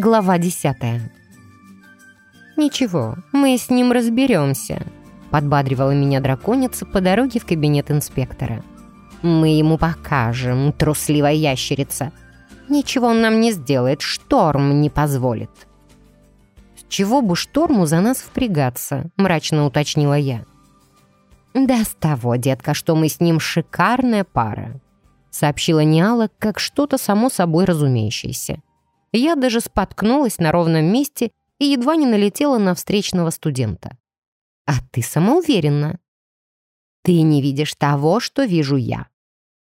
Глава десятая. «Ничего, мы с ним разберемся», — подбадривала меня драконица по дороге в кабинет инспектора. «Мы ему покажем, трусливая ящерица. Ничего он нам не сделает, шторм не позволит». «С чего бы шторму за нас впрягаться?» — мрачно уточнила я. «Да с того, детка, что мы с ним шикарная пара», — сообщила Ниала, как что-то само собой разумеющееся. Я даже споткнулась на ровном месте и едва не налетела на встречного студента. «А ты самоуверенна?» «Ты не видишь того, что вижу я.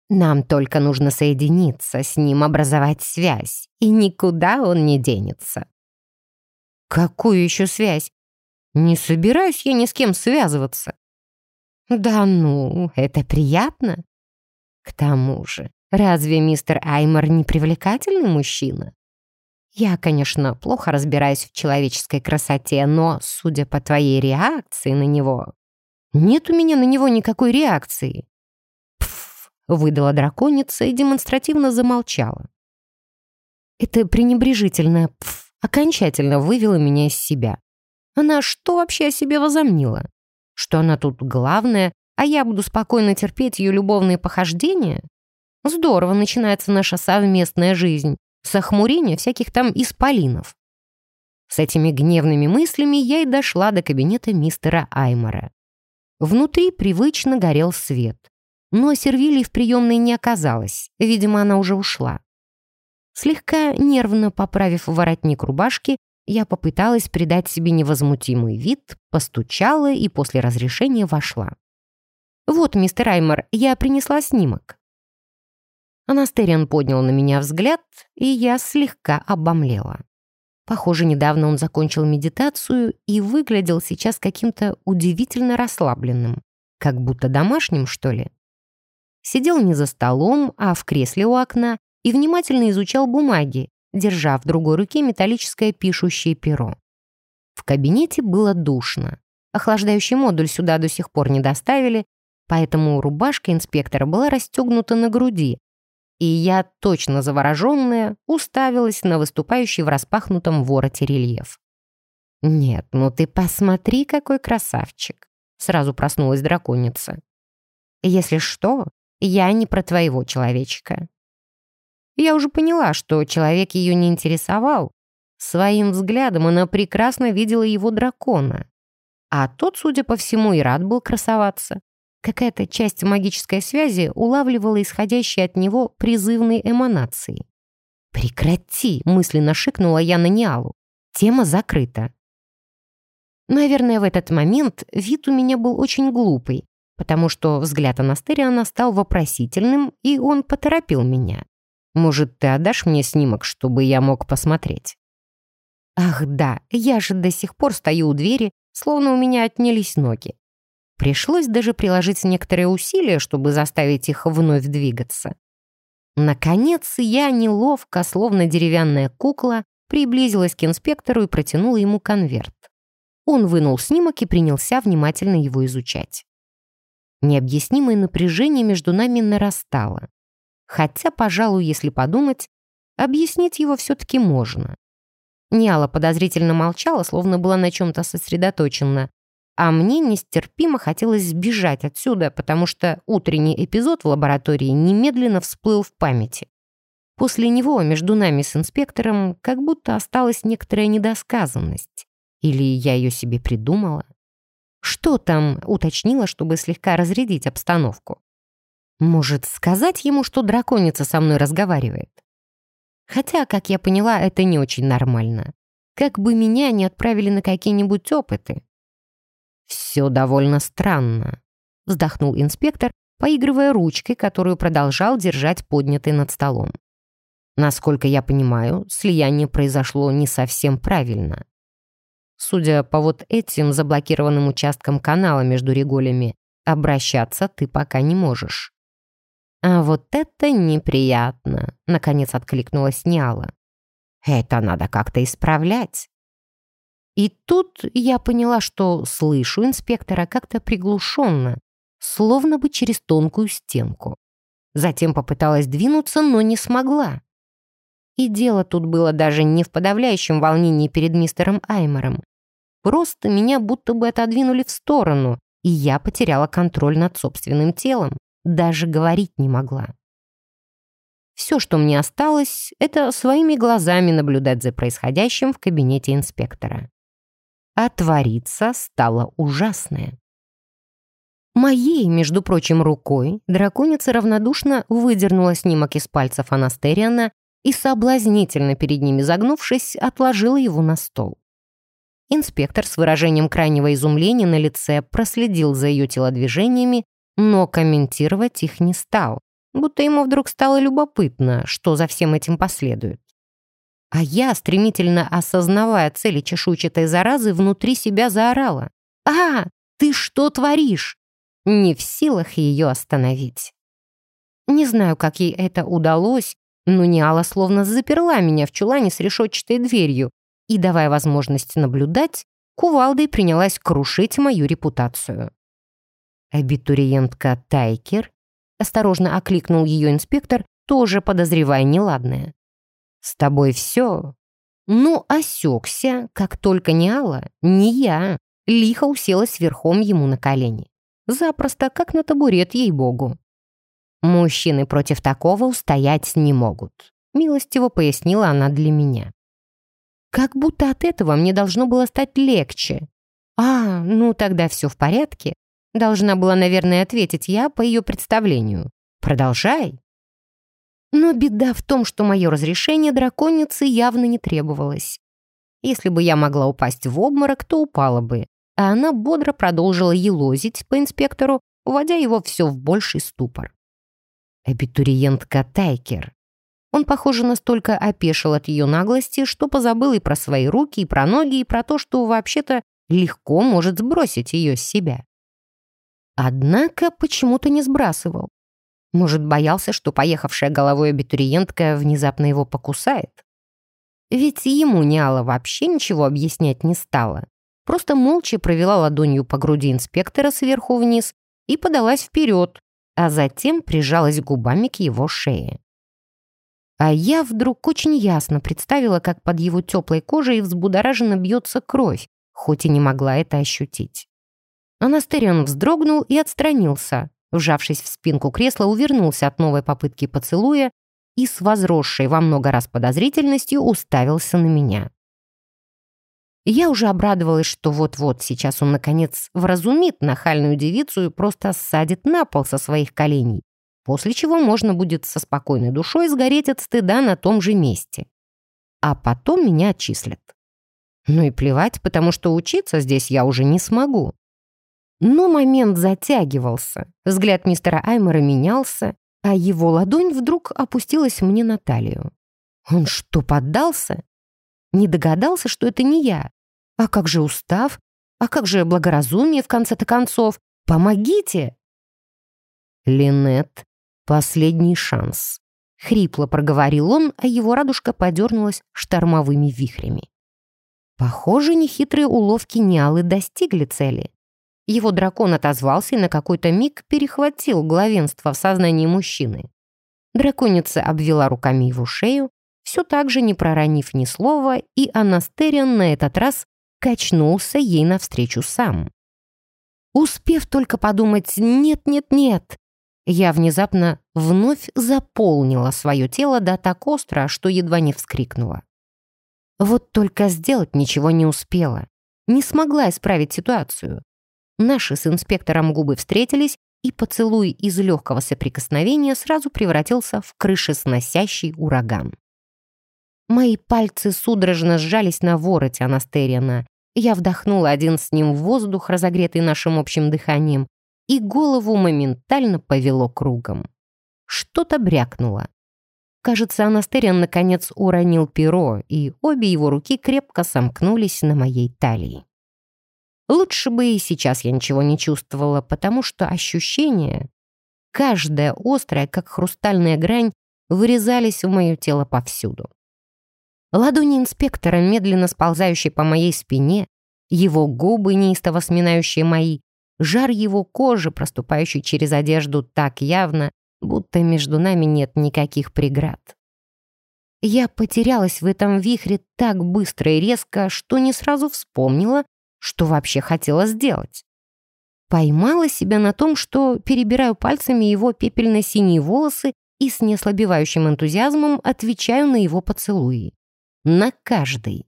Нам только нужно соединиться, с ним образовать связь, и никуда он не денется». «Какую еще связь? Не собираюсь я ни с кем связываться». «Да ну, это приятно. К тому же, разве мистер Аймор не привлекательный мужчина? Я, конечно, плохо разбираюсь в человеческой красоте, но, судя по твоей реакции на него... Нет у меня на него никакой реакции. Пф, выдала драконица и демонстративно замолчала. Это пренебрежительное «пф» окончательно вывело меня из себя. Она что вообще о себе возомнила? Что она тут главная, а я буду спокойно терпеть ее любовные похождения? Здорово начинается наша совместная жизнь с всяких там исполинов. С этими гневными мыслями я и дошла до кабинета мистера Аймора. Внутри привычно горел свет. Но Сервилии в приемной не оказалось, видимо, она уже ушла. Слегка нервно поправив воротник рубашки, я попыталась придать себе невозмутимый вид, постучала и после разрешения вошла. «Вот, мистер Аймор, я принесла снимок». Анастериан поднял на меня взгляд, и я слегка обомлела. Похоже, недавно он закончил медитацию и выглядел сейчас каким-то удивительно расслабленным, как будто домашним, что ли. Сидел не за столом, а в кресле у окна и внимательно изучал бумаги, держа в другой руке металлическое пишущее перо. В кабинете было душно. Охлаждающий модуль сюда до сих пор не доставили, поэтому рубашка инспектора была расстегнута на груди, и я, точно завороженная, уставилась на выступающий в распахнутом вороте рельеф. «Нет, ну ты посмотри, какой красавчик!» Сразу проснулась драконица. «Если что, я не про твоего человечка». Я уже поняла, что человек ее не интересовал. Своим взглядом она прекрасно видела его дракона. А тот, судя по всему, и рад был красоваться. Какая-то часть магической связи улавливала исходящие от него призывные эманации. «Прекрати!» — мысленно шикнула я на Ниалу. «Тема закрыта». Наверное, в этот момент вид у меня был очень глупый, потому что взгляд Анастериана стал вопросительным, и он поторопил меня. «Может, ты отдашь мне снимок, чтобы я мог посмотреть?» «Ах да, я же до сих пор стою у двери, словно у меня отнялись ноги. Пришлось даже приложить некоторые усилия, чтобы заставить их вновь двигаться. Наконец, я неловко, словно деревянная кукла, приблизилась к инспектору и протянула ему конверт. Он вынул снимок и принялся внимательно его изучать. Необъяснимое напряжение между нами нарастало. Хотя, пожалуй, если подумать, объяснить его все-таки можно. Ниала подозрительно молчала, словно была на чем-то сосредоточена, а мне нестерпимо хотелось сбежать отсюда, потому что утренний эпизод в лаборатории немедленно всплыл в памяти. После него между нами с инспектором как будто осталась некоторая недосказанность. Или я ее себе придумала? Что там уточнила, чтобы слегка разрядить обстановку? Может, сказать ему, что драконица со мной разговаривает? Хотя, как я поняла, это не очень нормально. Как бы меня не отправили на какие-нибудь опыты. «Все довольно странно», — вздохнул инспектор, поигрывая ручкой, которую продолжал держать поднятой над столом. Насколько я понимаю, слияние произошло не совсем правильно. Судя по вот этим заблокированным участкам канала между реголями, обращаться ты пока не можешь. А вот это неприятно, наконец откликнулась Ниала. Это надо как-то исправлять. И тут я поняла, что слышу инспектора как-то приглушенно, словно бы через тонкую стенку. Затем попыталась двинуться, но не смогла. И дело тут было даже не в подавляющем волнении перед мистером Аймером. Просто меня будто бы отодвинули в сторону, и я потеряла контроль над собственным телом. Даже говорить не могла. Все, что мне осталось, это своими глазами наблюдать за происходящим в кабинете инспектора. А твориться стало ужасное. Моей, между прочим, рукой драконица равнодушно выдернула снимок из пальцев Анастериана и, соблазнительно перед ними загнувшись, отложила его на стол. Инспектор с выражением крайнего изумления на лице проследил за ее телодвижениями, но комментировать их не стал, будто ему вдруг стало любопытно, что за всем этим последует. А я, стремительно осознавая цели чешуйчатой заразы, внутри себя заорала. «А, ты что творишь?» Не в силах ее остановить. Не знаю, как ей это удалось, но Ниала словно заперла меня в чулане с решетчатой дверью и, давая возможность наблюдать, кувалдой принялась крушить мою репутацию. Абитуриентка Тайкер осторожно окликнул ее инспектор, тоже подозревая неладное. «С тобой все?» Ну, осекся, как только не Алла, не я, лихо уселась верхом ему на колени. Запросто, как на табурет, ей-богу. Мужчины против такого устоять не могут, милостиво пояснила она для меня. Как будто от этого мне должно было стать легче. А, ну тогда все в порядке. Должна была, наверное, ответить я по ее представлению. Продолжай. Но беда в том, что мое разрешение драконице явно не требовалось. Если бы я могла упасть в обморок, то упала бы. А она бодро продолжила елозить по инспектору, уводя его все в больший ступор. Абитуриентка Тайкер. Он, похоже, настолько опешил от ее наглости, что позабыл и про свои руки, и про ноги, и про то, что вообще-то легко может сбросить ее с себя. Однако почему-то не сбрасывал. Может, боялся, что поехавшая головой абитуриентка внезапно его покусает? Ведь ему Ниала вообще ничего объяснять не стала. Просто молча провела ладонью по груди инспектора сверху вниз и подалась вперед, а затем прижалась губами к его шее. А я вдруг очень ясно представила, как под его теплой кожей взбудораженно бьется кровь, хоть и не могла это ощутить. Анастерион вздрогнул и отстранился. Вжавшись в спинку кресла, увернулся от новой попытки поцелуя и с возросшей во много раз подозрительностью уставился на меня. Я уже обрадовалась, что вот-вот сейчас он, наконец, вразумит нахальную девицу и просто садит на пол со своих коленей, после чего можно будет со спокойной душой сгореть от стыда на том же месте. А потом меня отчислят. Ну и плевать, потому что учиться здесь я уже не смогу. Но момент затягивался. Взгляд мистера Аймера менялся, а его ладонь вдруг опустилась мне на талию. Он что, поддался? Не догадался, что это не я. А как же устав? А как же благоразумие, в конце-то концов? Помогите!» «Линет, последний шанс», — хрипло проговорил он, а его радужка подернулась штормовыми вихрями. Похоже, нехитрые уловки Ниалы достигли цели. Его дракон отозвался и на какой-то миг перехватил главенство в сознании мужчины. Драконица обвела руками его шею, все так же не проронив ни слова, и Анастериан на этот раз качнулся ей навстречу сам. Успев только подумать «нет-нет-нет», я внезапно вновь заполнила свое тело до так остро, что едва не вскрикнула. Вот только сделать ничего не успела. Не смогла исправить ситуацию. Наши с инспектором губы встретились, и поцелуй из легкого соприкосновения сразу превратился в крышесносящий ураган. Мои пальцы судорожно сжались на вороте Анастериана. Я вдохнула один с ним воздух, разогретый нашим общим дыханием, и голову моментально повело кругом. Что-то брякнуло. Кажется, Анастериан наконец уронил перо, и обе его руки крепко сомкнулись на моей талии. Лучше бы и сейчас я ничего не чувствовала, потому что ощущения, каждая острая, как хрустальная грань, вырезались в мое тело повсюду. Ладони инспектора, медленно сползающие по моей спине, его губы, неистово сминающие мои, жар его кожи, проступающий через одежду так явно, будто между нами нет никаких преград. Я потерялась в этом вихре так быстро и резко, что не сразу вспомнила, что вообще хотела сделать. Поймала себя на том, что перебираю пальцами его пепельно-синие волосы и с неслабевающим энтузиазмом отвечаю на его поцелуи. На каждый.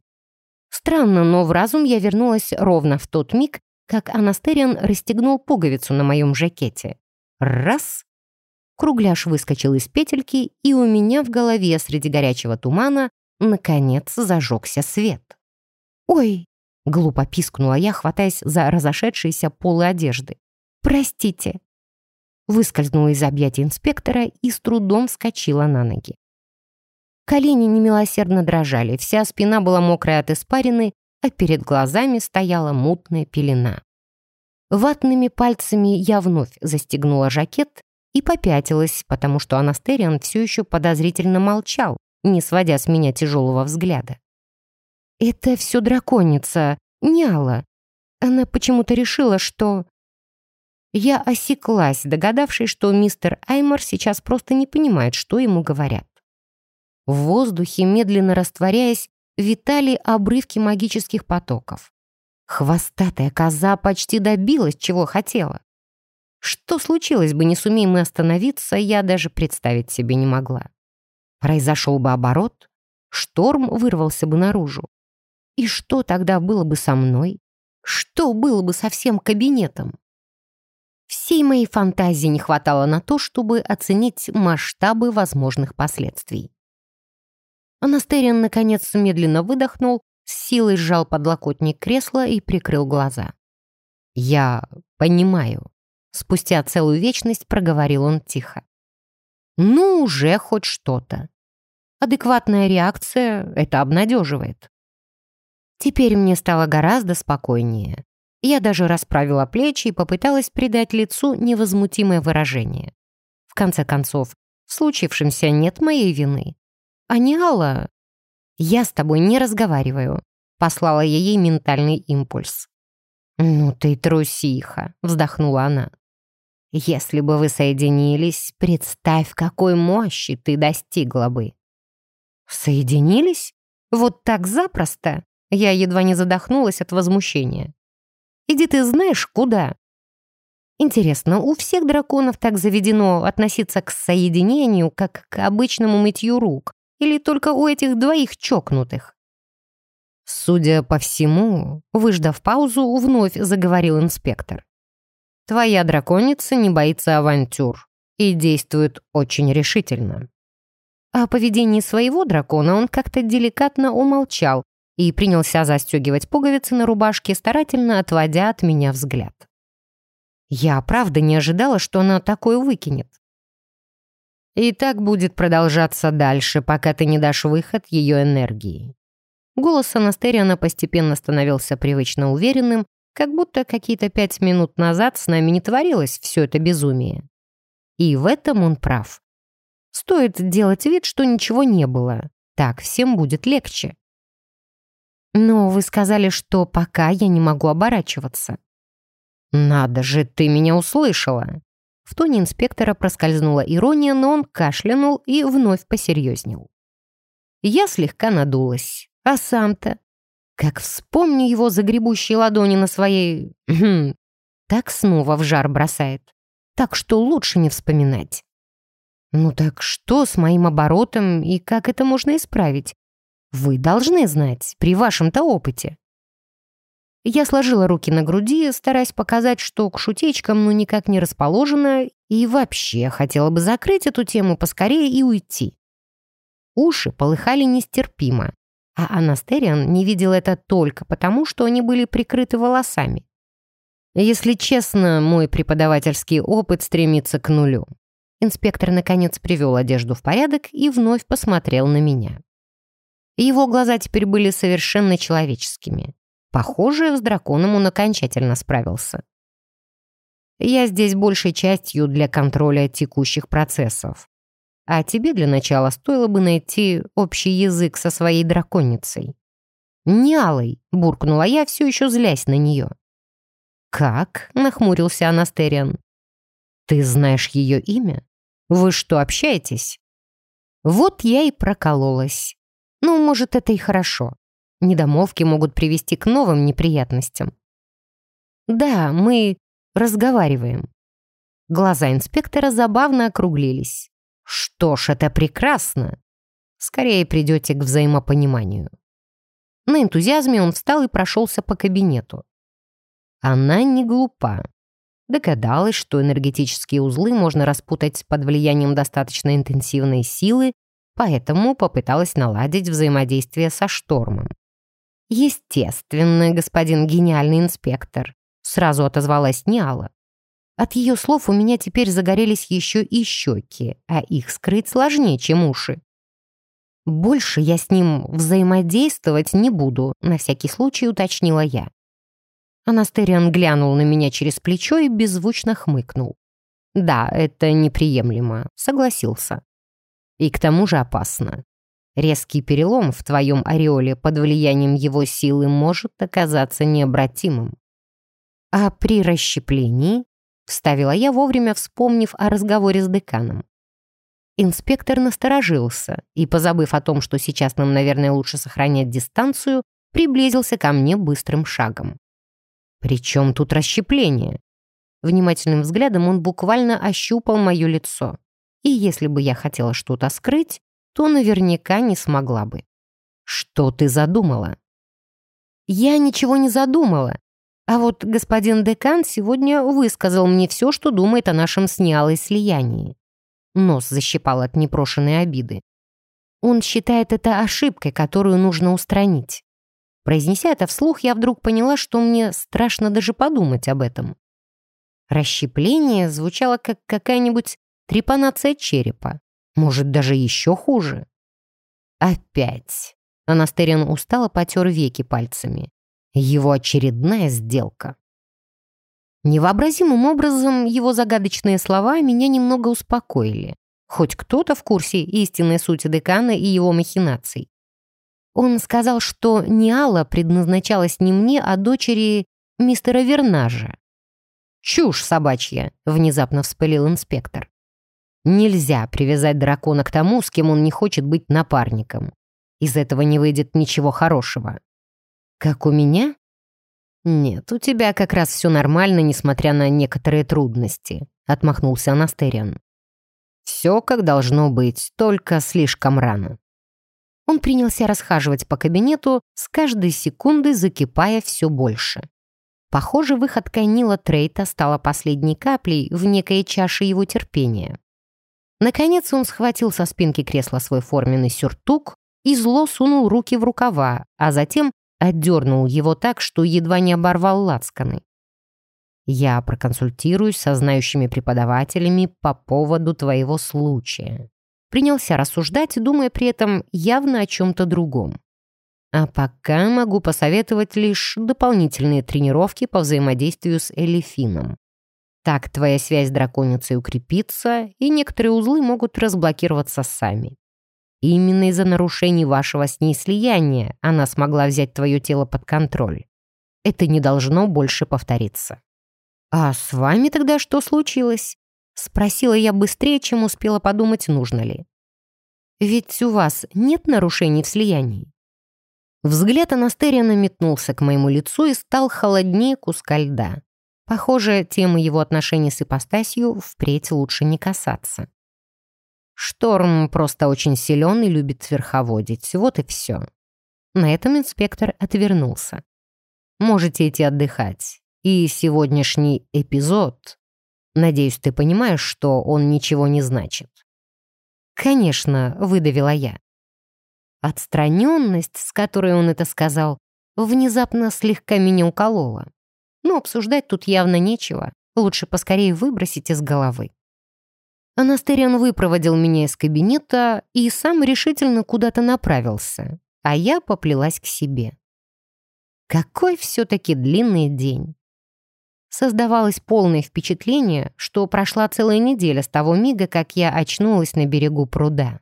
Странно, но в разум я вернулась ровно в тот миг, как Анастериан расстегнул пуговицу на моем жакете. Раз. Кругляш выскочил из петельки, и у меня в голове среди горячего тумана наконец зажегся свет. «Ой!» — глупо пискнула я, хватаясь за разошедшиеся полы одежды. «Простите!» Выскользнула из объятий инспектора и с трудом вскочила на ноги. Колени немилосердно дрожали, вся спина была мокрая от испарины, а перед глазами стояла мутная пелена. Ватными пальцами я вновь застегнула жакет и попятилась, потому что Анастериан все еще подозрительно молчал, не сводя с меня тяжелого взгляда. «Это все драконица, Няла. Она почему-то решила, что...» Я осеклась, догадавшись, что мистер Аймор сейчас просто не понимает, что ему говорят. В воздухе, медленно растворяясь, витали обрывки магических потоков. Хвостатая коза почти добилась, чего хотела. Что случилось бы, не сумеем мы остановиться, я даже представить себе не могла. Произошел бы оборот, шторм вырвался бы наружу. И что тогда было бы со мной? Что было бы со всем кабинетом? Всей моей фантазии не хватало на то, чтобы оценить масштабы возможных последствий. Анастериан, наконец, медленно выдохнул, с силой сжал подлокотник кресла и прикрыл глаза. «Я понимаю», — спустя целую вечность проговорил он тихо. «Ну, уже хоть что-то. Адекватная реакция — это обнадеживает». Теперь мне стало гораздо спокойнее. Я даже расправила плечи и попыталась придать лицу невозмутимое выражение. В конце концов, в случившемся нет моей вины. «Аниала!» «Я с тобой не разговариваю», — послала я ей ментальный импульс. «Ну ты трусиха», — вздохнула она. «Если бы вы соединились, представь, какой мощи ты достигла бы». «Соединились? Вот так запросто?» Я едва не задохнулась от возмущения. «Иди ты знаешь куда?» Интересно, у всех драконов так заведено относиться к соединению, как к обычному мытью рук, или только у этих двоих чокнутых? Судя по всему, выждав паузу, вновь заговорил инспектор. Твоя драконица не боится авантюр и действует очень решительно. О поведении своего дракона он как-то деликатно умолчал и принялся застегивать пуговицы на рубашке, старательно отводя от меня взгляд. Я правда не ожидала, что она такое выкинет. И так будет продолжаться дальше, пока ты не дашь выход ее энергии. Голос Анастериана постепенно становился привычно уверенным, как будто какие-то пять минут назад с нами не творилось все это безумие. И в этом он прав. Стоит делать вид, что ничего не было. Так всем будет легче. Но вы сказали, что пока я не могу оборачиваться. Надо же, ты меня услышала. В тоне инспектора проскользнула ирония, но он кашлянул и вновь посерьезнел. Я слегка надулась. А сам-то? Как вспомню его загребущие ладони на своей... Хм, так снова в жар бросает. Так что лучше не вспоминать. Ну так что с моим оборотом и как это можно исправить? Вы должны знать, при вашем-то опыте. Я сложила руки на груди, стараясь показать, что к шутечкам ну никак не расположена, и вообще хотела бы закрыть эту тему поскорее и уйти. Уши полыхали нестерпимо, а Анастериан не видел это только потому, что они были прикрыты волосами. Если честно, мой преподавательский опыт стремится к нулю. Инспектор, наконец, привел одежду в порядок и вновь посмотрел на меня. Его глаза теперь были совершенно человеческими. Похоже, с драконом он окончательно справился. Я здесь большей частью для контроля текущих процессов. А тебе для начала стоило бы найти общий язык со своей драконицей. «Не алой», — буркнула я, все еще злясь на нее. «Как?» — нахмурился Анастериан. «Ты знаешь ее имя? Вы что, общаетесь?» Вот я и прокололась. Ну, может, это и хорошо. Недомовки могут привести к новым неприятностям. Да, мы разговариваем. Глаза инспектора забавно округлились. Что ж, это прекрасно. Скорее придете к взаимопониманию. На энтузиазме он встал и прошелся по кабинету. Она не глупа. Догадалась, что энергетические узлы можно распутать под влиянием достаточно интенсивной силы, поэтому попыталась наладить взаимодействие со штормом. «Естественно, господин гениальный инспектор», — сразу отозвалась Ниала. От ее слов у меня теперь загорелись еще и щеки, а их скрыть сложнее, чем уши. «Больше я с ним взаимодействовать не буду», — на всякий случай уточнила я. Анастериан глянул на меня через плечо и беззвучно хмыкнул. «Да, это неприемлемо», — согласился. «И к тому же опасно. Резкий перелом в твоем ореоле под влиянием его силы может оказаться необратимым. А при расщеплении, — вставила я, вовремя вспомнив о разговоре с деканом. Инспектор насторожился и, позабыв о том, что сейчас нам, наверное, лучше сохранять дистанцию, приблизился ко мне быстрым шагом. «При чем тут расщепление?» Внимательным взглядом он буквально ощупал мое лицо. И если бы я хотела что-то скрыть, то наверняка не смогла бы. «Что ты задумала?» «Я ничего не задумала. А вот господин декан сегодня высказал мне все, что думает о нашем с слиянии». Нос защипал от непрошенной обиды. Он считает это ошибкой, которую нужно устранить. Произнеся это вслух, я вдруг поняла, что мне страшно даже подумать об этом. Расщепление звучало как какая-нибудь трепанация черепа. Может, даже еще хуже. Опять. Анастерин устало потер веки пальцами. Его очередная сделка. Невообразимым образом его загадочные слова меня немного успокоили. Хоть кто-то в курсе истинной сути декана и его махинаций. Он сказал, что Ниала предназначалась не мне, а дочери мистера Вернажа. «Чушь собачья!» — внезапно вспылил инспектор. «Нельзя привязать дракона к тому, с кем он не хочет быть напарником. Из этого не выйдет ничего хорошего». «Как у меня?» «Нет, у тебя как раз все нормально, несмотря на некоторые трудности», — отмахнулся Анастериан. «Все как должно быть, только слишком рано». Он принялся расхаживать по кабинету, с каждой секунды закипая все больше. Похоже, выходка Нила Трейта стала последней каплей в некой чаше его терпения. Наконец он схватил со спинки кресла свой форменный сюртук и зло сунул руки в рукава, а затем отдернул его так, что едва не оборвал лацканы. «Я проконсультируюсь со знающими преподавателями по поводу твоего случая принялся рассуждать, думая при этом явно о чем-то другом. А пока могу посоветовать лишь дополнительные тренировки по взаимодействию с Элифином. Так твоя связь с драконицей укрепится, и некоторые узлы могут разблокироваться сами. Именно из-за нарушений вашего с ней слияния она смогла взять твое тело под контроль. Это не должно больше повториться. «А с вами тогда что случилось?» Спросила я быстрее, чем успела подумать, нужно ли. «Ведь у вас нет нарушений в слиянии?» Взгляд Анастериана метнулся к моему лицу и стал холоднее куска льда. Похоже, темы его отношений с ипостасью впредь лучше не касаться. Шторм просто очень силен и любит верховодить, вот и все. На этом инспектор отвернулся. Можете идти отдыхать. И сегодняшний эпизод Надеюсь, ты понимаешь, что он ничего не значит». «Конечно», — выдавила я. Отстраненность, с которой он это сказал, внезапно слегка меня уколола. Но обсуждать тут явно нечего. Лучше поскорее выбросить из головы. Анастериан выпроводил меня из кабинета и сам решительно куда-то направился, а я поплелась к себе. Какой все-таки длинный день. Создавалось полное впечатление, что прошла целая неделя с того мига, как я очнулась на берегу пруда.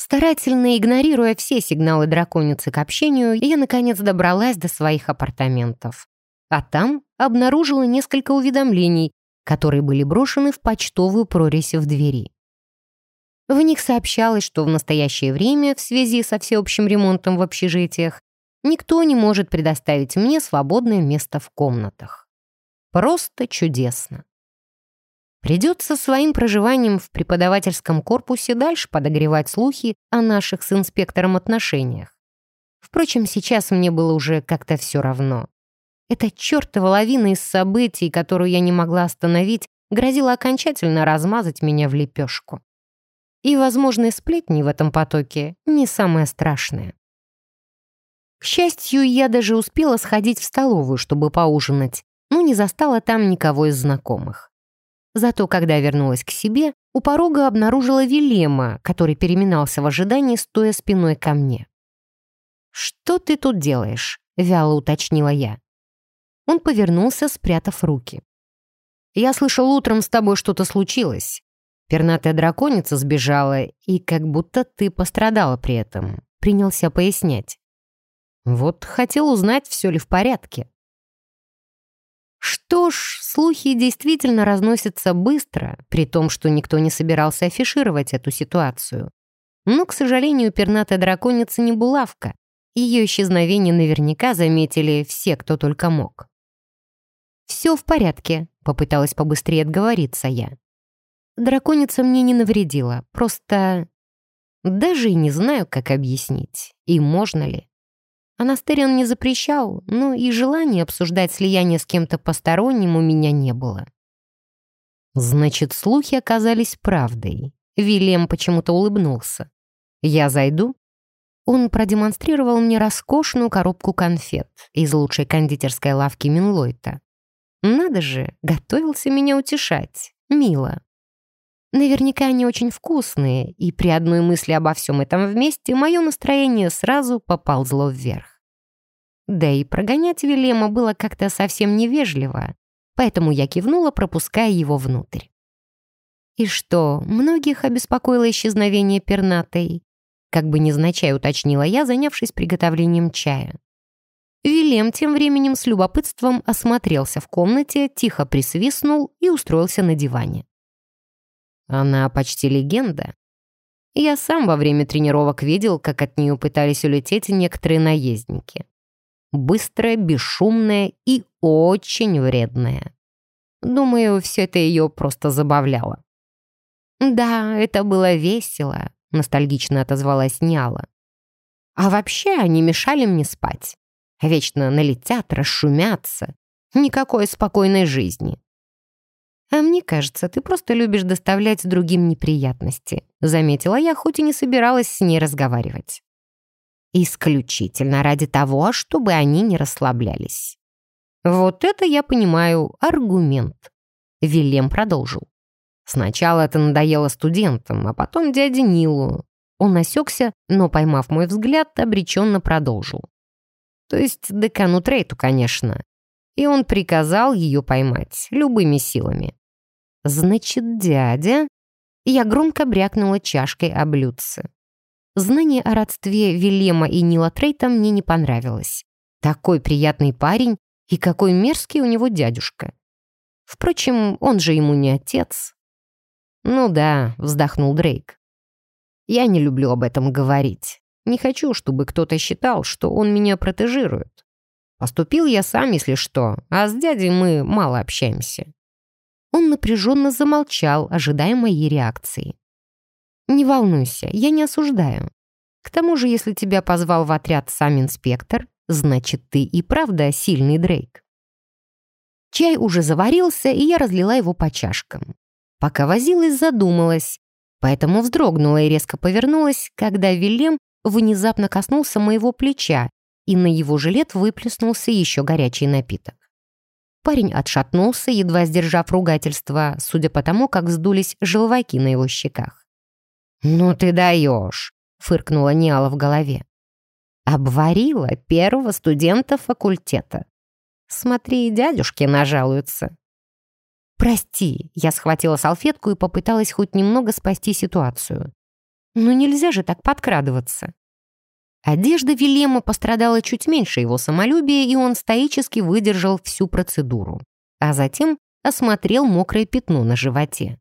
Старательно игнорируя все сигналы драконицы к общению, я, наконец, добралась до своих апартаментов. А там обнаружила несколько уведомлений, которые были брошены в почтовую прорезь в двери. В них сообщалось, что в настоящее время, в связи со всеобщим ремонтом в общежитиях, никто не может предоставить мне свободное место в комнатах. Просто чудесно. Придется своим проживанием в преподавательском корпусе дальше подогревать слухи о наших с инспектором отношениях. Впрочем, сейчас мне было уже как-то все равно. Эта чертова лавина из событий, которую я не могла остановить, грозила окончательно размазать меня в лепешку. И возможные сплетни в этом потоке не самое страшное. К счастью, я даже успела сходить в столовую, чтобы поужинать, но не застала там никого из знакомых. Зато, когда вернулась к себе, у порога обнаружила Вилема, который переминался в ожидании, стоя спиной ко мне. «Что ты тут делаешь?» — вяло уточнила я. Он повернулся, спрятав руки. «Я слышал, утром с тобой что-то случилось. Пернатая драконица сбежала, и как будто ты пострадала при этом», — принялся пояснять. «Вот хотел узнать, все ли в порядке». Что ж, слухи действительно разносятся быстро, при том, что никто не собирался афишировать эту ситуацию. Но, к сожалению, пернатая драконица не булавка. Ее исчезновение наверняка заметили все, кто только мог. «Все в порядке», — попыталась побыстрее отговориться я. Драконица мне не навредила, просто... Даже и не знаю, как объяснить, и можно ли. Анастерион не запрещал, но и желания обсуждать слияние с кем-то посторонним у меня не было. Значит, слухи оказались правдой. Вильям почему-то улыбнулся. «Я зайду?» Он продемонстрировал мне роскошную коробку конфет из лучшей кондитерской лавки Минлойта. Надо же, готовился меня утешать. Мило. Наверняка они очень вкусные, и при одной мысли обо всем этом вместе мое настроение сразу поползло вверх. Да и прогонять Вилема было как-то совсем невежливо, поэтому я кивнула, пропуская его внутрь. И что, многих обеспокоило исчезновение пернатой? Как бы невзначай уточнила я, занявшись приготовлением чая. Вилем тем временем с любопытством осмотрелся в комнате, тихо присвистнул и устроился на диване. Она почти легенда. Я сам во время тренировок видел, как от нее пытались улететь некоторые наездники. Быстрая, бесшумная и очень вредная. Думаю, все это ее просто забавляло. «Да, это было весело», — ностальгично отозвалась Няла. «А вообще они мешали мне спать. Вечно налетят, расшумятся. Никакой спокойной жизни. «А мне кажется, ты просто любишь доставлять другим неприятности», заметила я, хоть и не собиралась с ней разговаривать. «Исключительно ради того, чтобы они не расслаблялись». «Вот это я понимаю аргумент», — Вильям продолжил. «Сначала это надоело студентам, а потом дяде Нилу». Он насекся, но, поймав мой взгляд, обреченно продолжил. То есть декану Трейту, конечно. И он приказал ее поймать любыми силами. «Значит, дядя...» Я громко брякнула чашкой о блюдце. Знание о родстве Вильема и Нила Трейта мне не понравилось. Такой приятный парень и какой мерзкий у него дядюшка. Впрочем, он же ему не отец. «Ну да», — вздохнул Дрейк. «Я не люблю об этом говорить. Не хочу, чтобы кто-то считал, что он меня протежирует. Поступил я сам, если что, а с дядей мы мало общаемся. Он напряженно замолчал, ожидая моей реакции. «Не волнуйся, я не осуждаю. К тому же, если тебя позвал в отряд сам инспектор, значит, ты и правда сильный Дрейк». Чай уже заварился, и я разлила его по чашкам. Пока возилась, задумалась, поэтому вздрогнула и резко повернулась, когда Вильям внезапно коснулся моего плеча, и на его жилет выплеснулся еще горячий напиток. Парень отшатнулся, едва сдержав ругательство, судя по тому, как вздулись желваки на его щеках. «Ну ты даешь!» — фыркнула Ниала в голове. «Обварила первого студента факультета. Смотри, дядюшки нажалуются». «Прости», — я схватила салфетку и попыталась хоть немного спасти ситуацию. «Ну нельзя же так подкрадываться». Одежда Вильема пострадала чуть меньше его самолюбия, и он стоически выдержал всю процедуру. А затем осмотрел мокрое пятно на животе.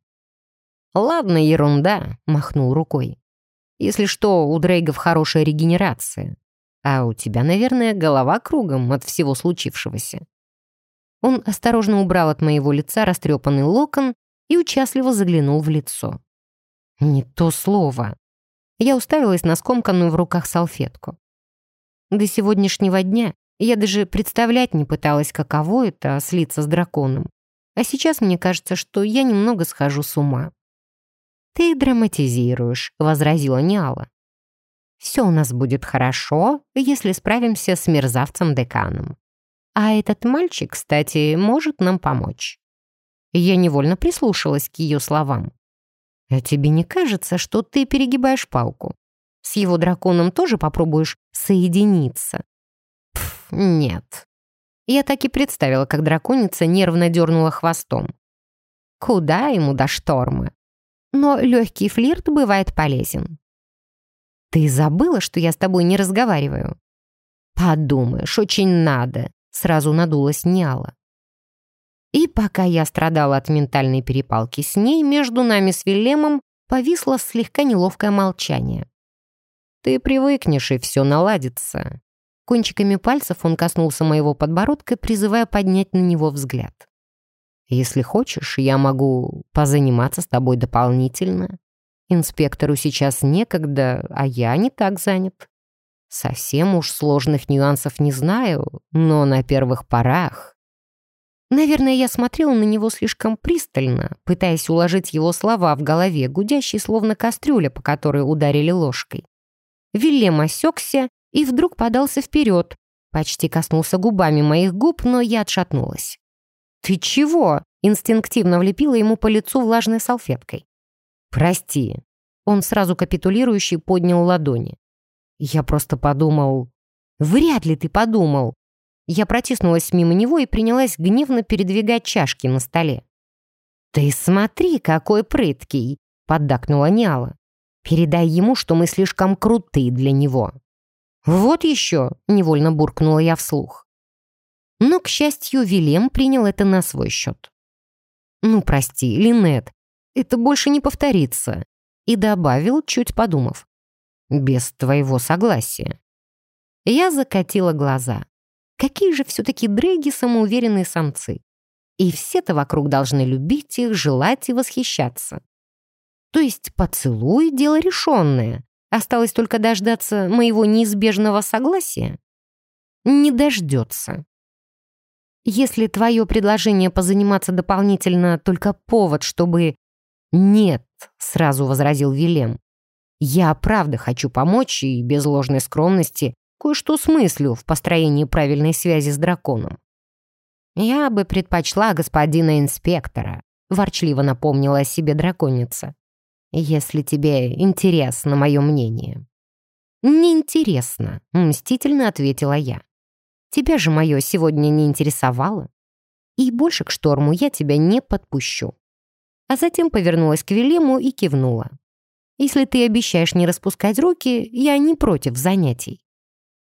«Ладно, ерунда», — махнул рукой. «Если что, у Дрейгов хорошая регенерация. А у тебя, наверное, голова кругом от всего случившегося». Он осторожно убрал от моего лица растрепанный локон и участливо заглянул в лицо. «Не то слово». Я уставилась на скомканную в руках салфетку. До сегодняшнего дня я даже представлять не пыталась, каково это — слиться с драконом. А сейчас мне кажется, что я немного схожу с ума. «Ты драматизируешь», — возразила Ниала. «Все у нас будет хорошо, если справимся с мерзавцем-деканом. А этот мальчик, кстати, может нам помочь». Я невольно прислушалась к ее словам. «А тебе не кажется, что ты перегибаешь палку? С его драконом тоже попробуешь соединиться?» Пф, нет. Я так и представила, как драконица нервно дернула хвостом. Куда ему до шторма? Но легкий флирт бывает полезен. Ты забыла, что я с тобой не разговариваю? Подумаешь, очень надо. Сразу надулась Няла. И пока я страдала от ментальной перепалки с ней, между нами с Вильямом повисло слегка неловкое молчание. «Ты привыкнешь, и все наладится». Кончиками пальцев он коснулся моего подбородка, призывая поднять на него взгляд. «Если хочешь, я могу позаниматься с тобой дополнительно. Инспектору сейчас некогда, а я не так занят. Совсем уж сложных нюансов не знаю, но на первых порах Наверное, я смотрела на него слишком пристально, пытаясь уложить его слова в голове, гудящей словно кастрюля, по которой ударили ложкой. Вильям осекся и вдруг подался вперед, почти коснулся губами моих губ, но я отшатнулась. «Ты чего?» — инстинктивно влепила ему по лицу влажной салфеткой. «Прости». Он сразу капитулирующий поднял ладони. Я просто подумал... «Вряд ли ты подумал!» Я протиснулась мимо него и принялась гневно передвигать чашки на столе. «Ты смотри, какой прыткий!» — поддакнула Няла. «Передай ему, что мы слишком крутые для него». «Вот еще!» — невольно буркнула я вслух. Но, к счастью, Вилем принял это на свой счет. «Ну, прости, Линет, это больше не повторится», и добавил, чуть подумав. «Без твоего согласия». Я закатила глаза. Какие же все-таки дрэги самоуверенные самцы. И все-то вокруг должны любить их, желать и восхищаться. То есть поцелуй — дело решенное. Осталось только дождаться моего неизбежного согласия. Не дождется. Если твое предложение позаниматься дополнительно только повод, чтобы... Нет, сразу возразил Вилем. Я правда хочу помочь и без ложной скромности кое-что смыслю в построении правильной связи с драконом. «Я бы предпочла господина инспектора», — ворчливо напомнила о себе драконица. «Если тебе интересно мое мнение». «Неинтересно», — мстительно ответила я. «Тебя же мое сегодня не интересовало. И больше к шторму я тебя не подпущу». А затем повернулась к Велему и кивнула. «Если ты обещаешь не распускать руки, я не против занятий».